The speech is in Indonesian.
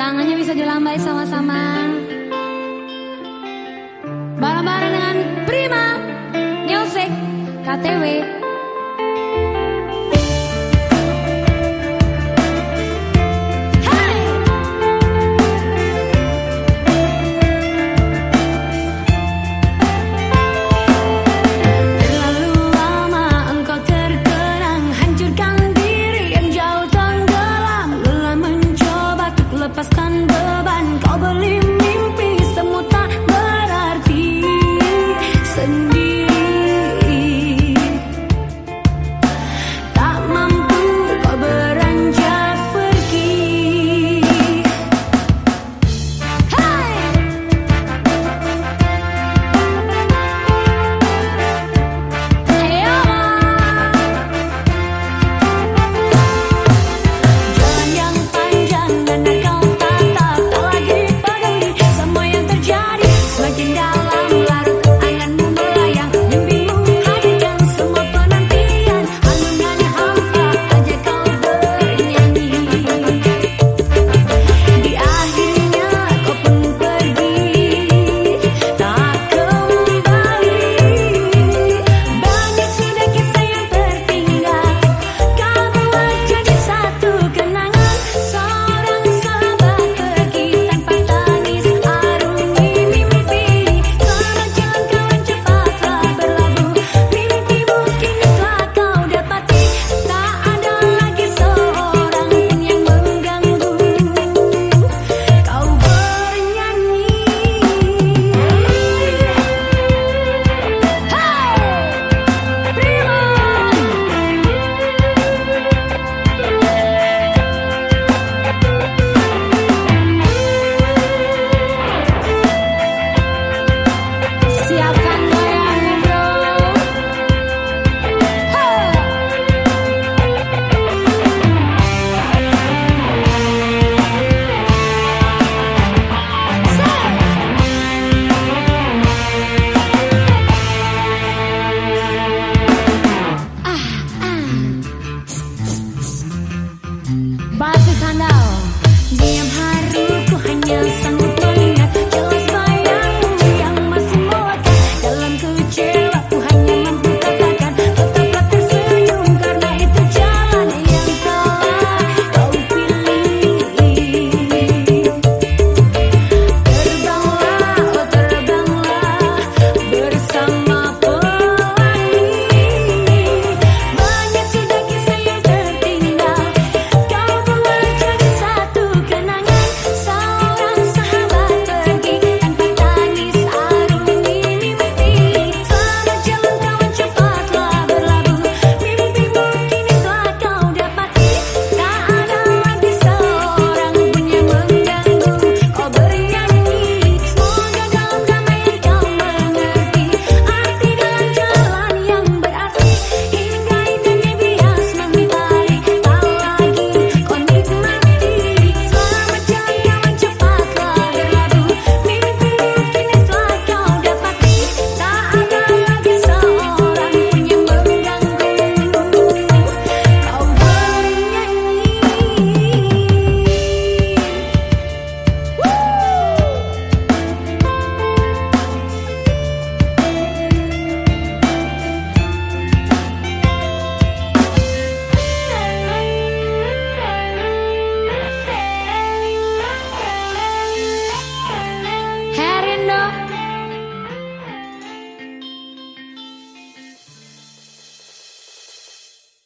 Tangannya bisa dilambai sama-sama. Bareng-bareng dengan Prima Music KTW